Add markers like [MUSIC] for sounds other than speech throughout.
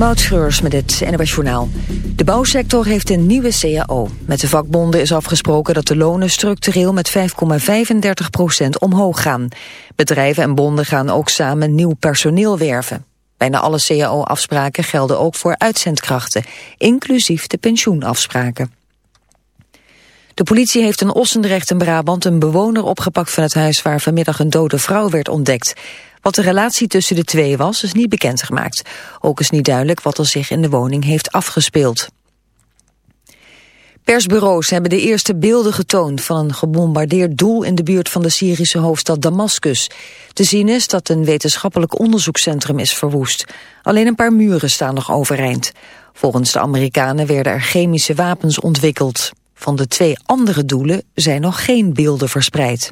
Met het. De bouwsector heeft een nieuwe CAO. Met de vakbonden is afgesproken dat de lonen structureel met 5,35% omhoog gaan. Bedrijven en bonden gaan ook samen nieuw personeel werven. Bijna alle CAO-afspraken gelden ook voor uitzendkrachten, inclusief de pensioenafspraken. De politie heeft in Ossendrecht in Brabant een bewoner opgepakt van het huis waar vanmiddag een dode vrouw werd ontdekt. Wat de relatie tussen de twee was, is niet bekendgemaakt. Ook is niet duidelijk wat er zich in de woning heeft afgespeeld. Persbureaus hebben de eerste beelden getoond van een gebombardeerd doel in de buurt van de Syrische hoofdstad Damascus. Te zien is dat een wetenschappelijk onderzoekscentrum is verwoest. Alleen een paar muren staan nog overeind. Volgens de Amerikanen werden er chemische wapens ontwikkeld. Van de twee andere doelen zijn nog geen beelden verspreid.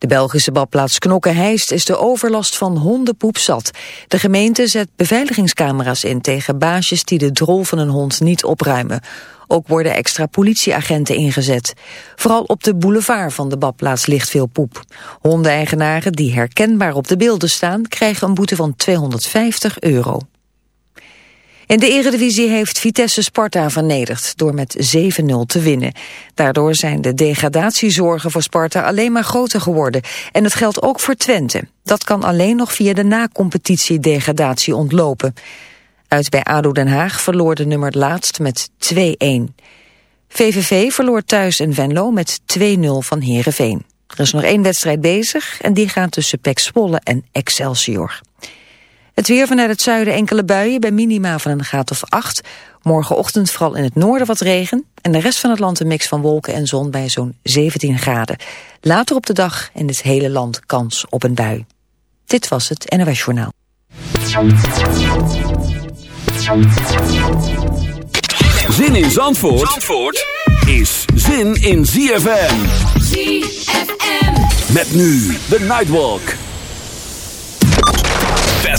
De Belgische badplaats Knokke-Heist is de overlast van hondenpoep zat. De gemeente zet beveiligingscamera's in tegen baasjes die de drol van een hond niet opruimen. Ook worden extra politieagenten ingezet. Vooral op de boulevard van de badplaats ligt veel poep. Hondeneigenaren die herkenbaar op de beelden staan... krijgen een boete van 250 euro. In de eredivisie heeft Vitesse Sparta vernederd door met 7-0 te winnen. Daardoor zijn de degradatiezorgen voor Sparta alleen maar groter geworden. En het geldt ook voor Twente. Dat kan alleen nog via de na-competitie degradatie ontlopen. Uit bij ADO Den Haag verloor de nummer laatst met 2-1. VVV verloor thuis in Venlo met 2-0 van Heerenveen. Er is nog één wedstrijd bezig en die gaat tussen Pek Zwolle en Excelsior. Het weer vanuit het zuiden enkele buien bij minima van een graad of 8. Morgenochtend vooral in het noorden wat regen. En de rest van het land een mix van wolken en zon bij zo'n 17 graden. Later op de dag in het hele land kans op een bui. Dit was het NOS Journaal. Zin in Zandvoort, Zandvoort is zin in ZFM. ZFM. Met nu de Nightwalk.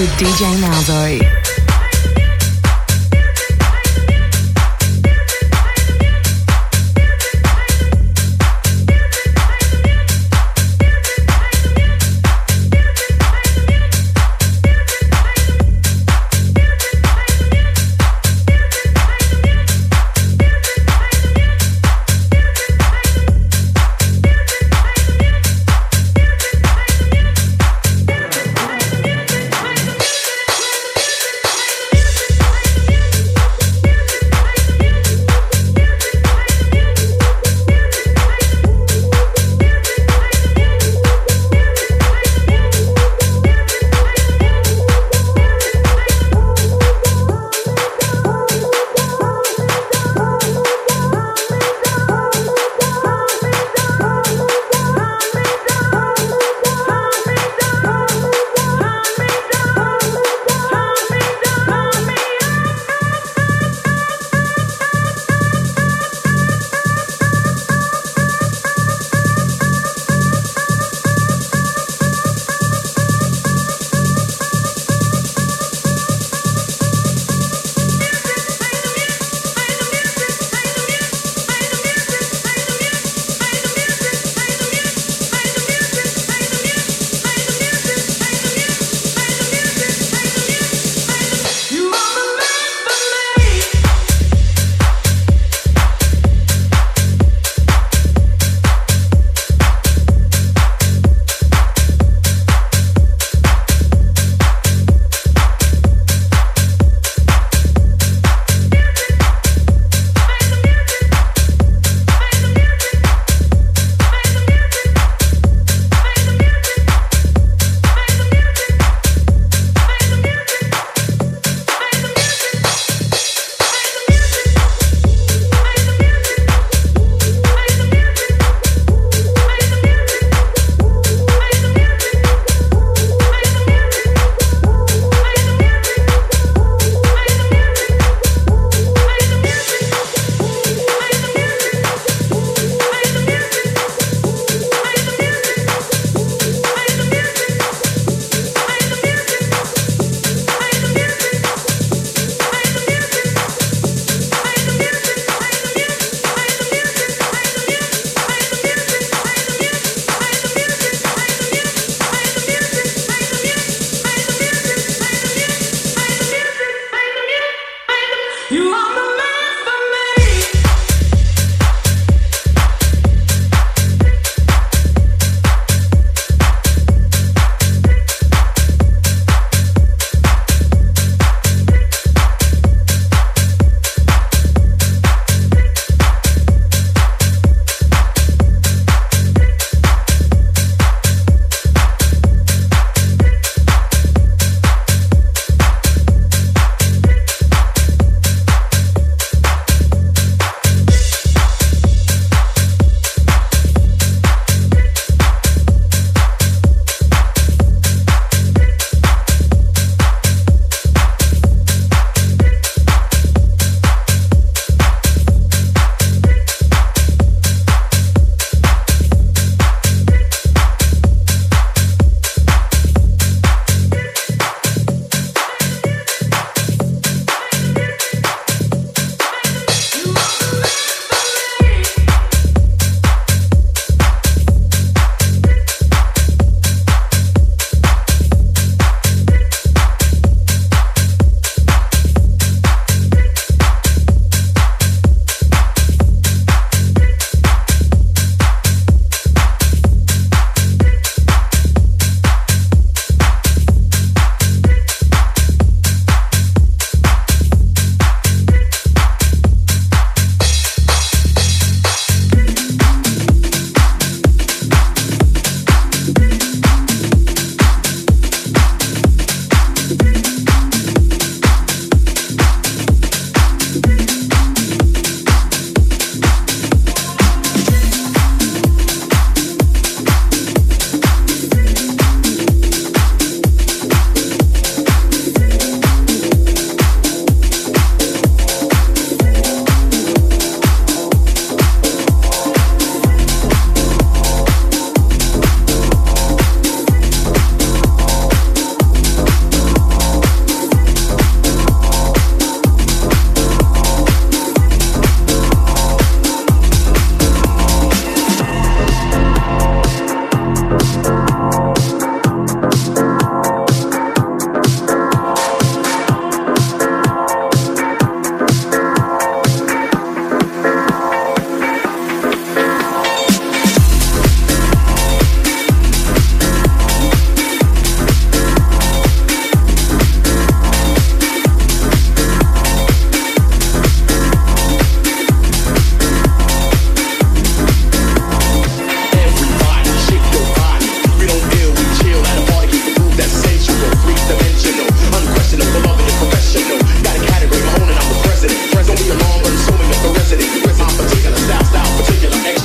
With DJ Malzo.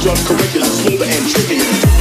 drug curriculum, smoother and trickier.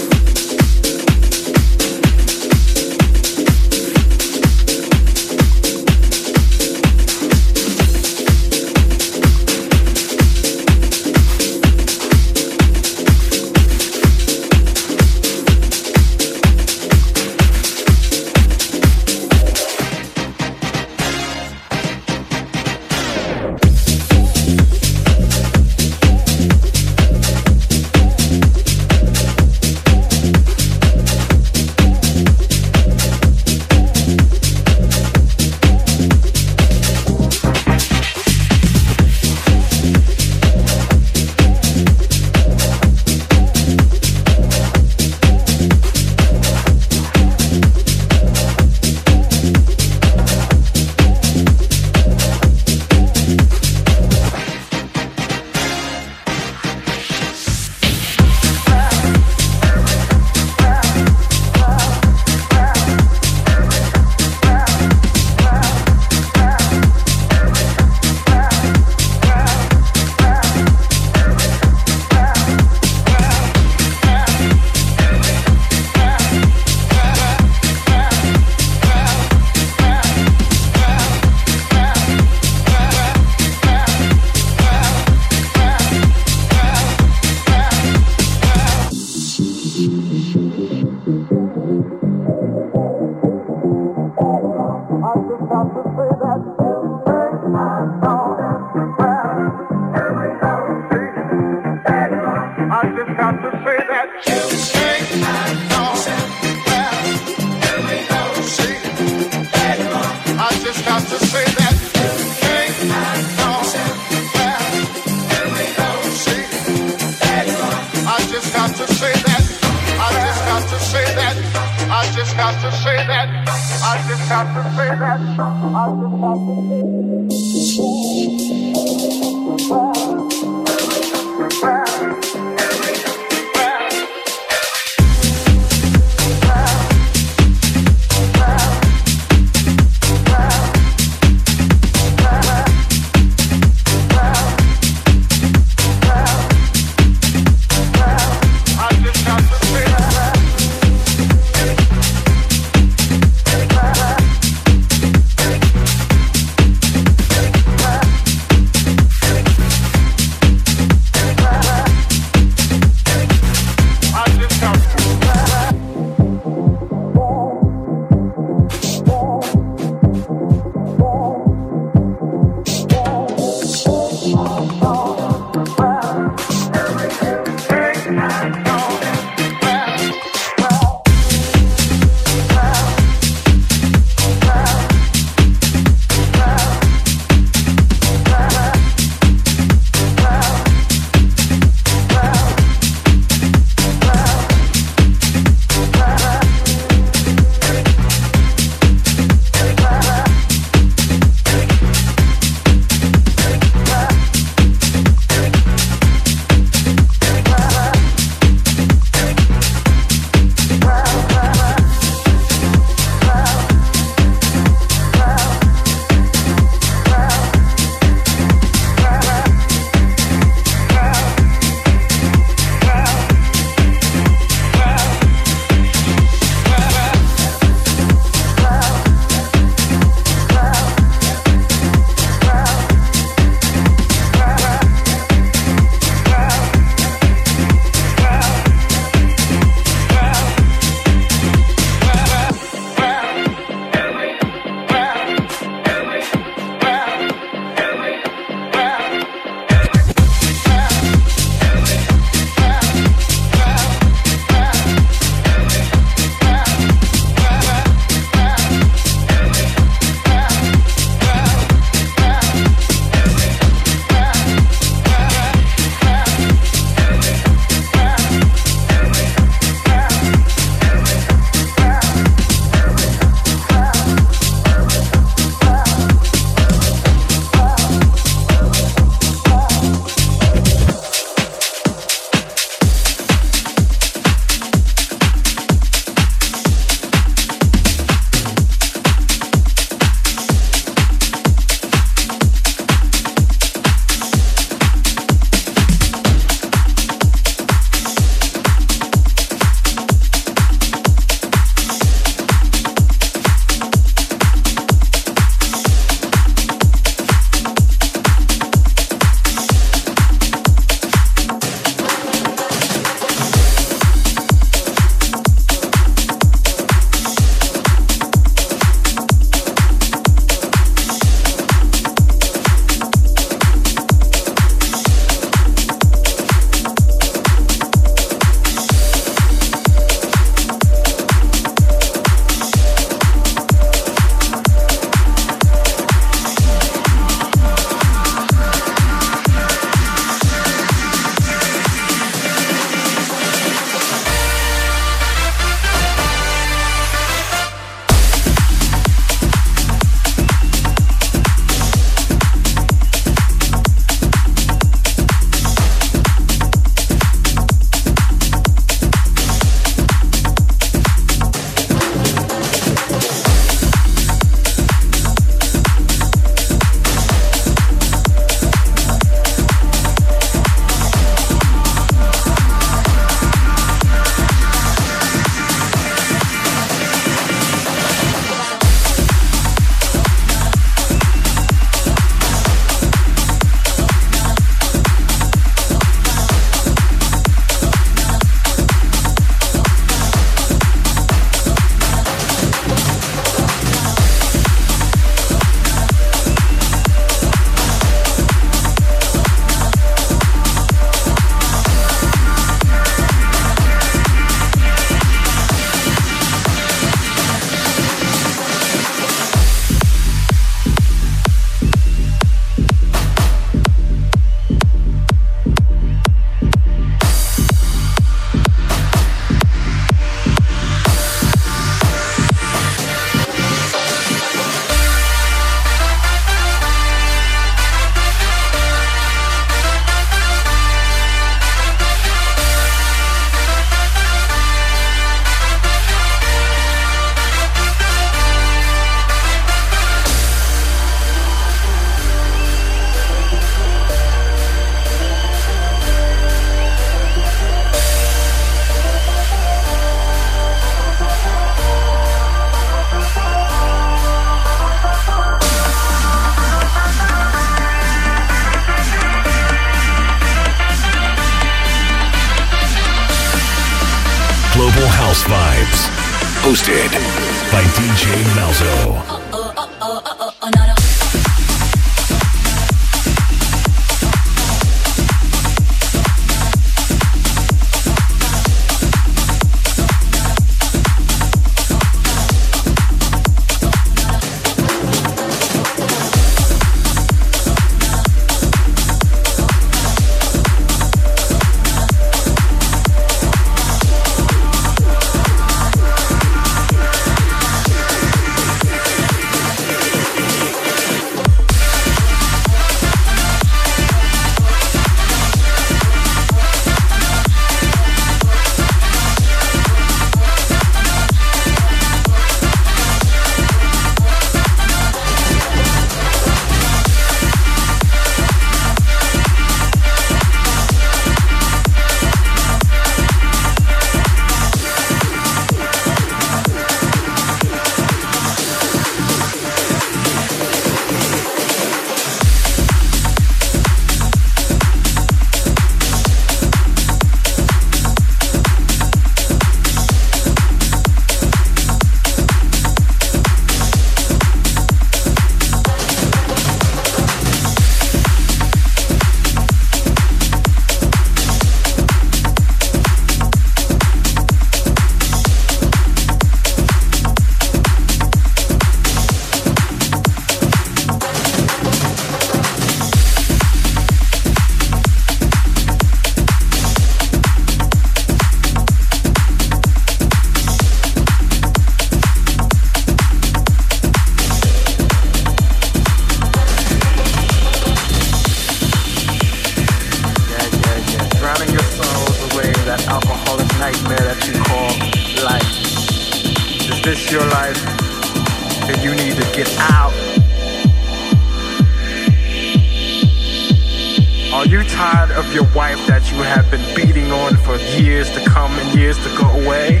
Are you tired of your wife that you have been beating on for years to come and years to go away?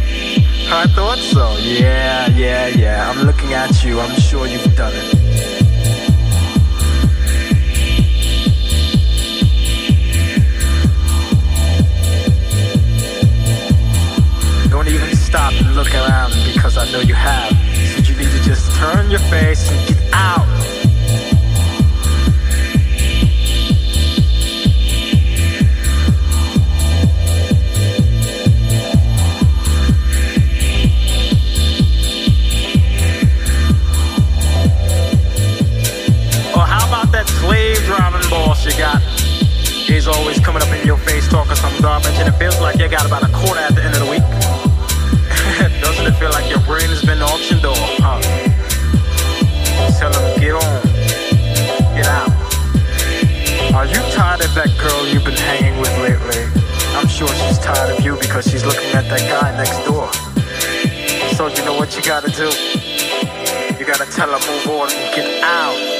I thought so. Yeah, yeah, yeah. I'm looking at you. I'm sure you've done it. Don't even stop and look around because I know you have. So you need to just turn your face and get out. driving boss you got is always coming up in your face talking some garbage, and it feels like you got about a quarter at the end of the week. [LAUGHS] Doesn't it feel like your brain has been auctioned off? Huh? Tell them get on, get out. Are you tired of that girl you've been hanging with lately? I'm sure she's tired of you because she's looking at that guy next door. So you know what you gotta do? You gotta tell her move on and get out.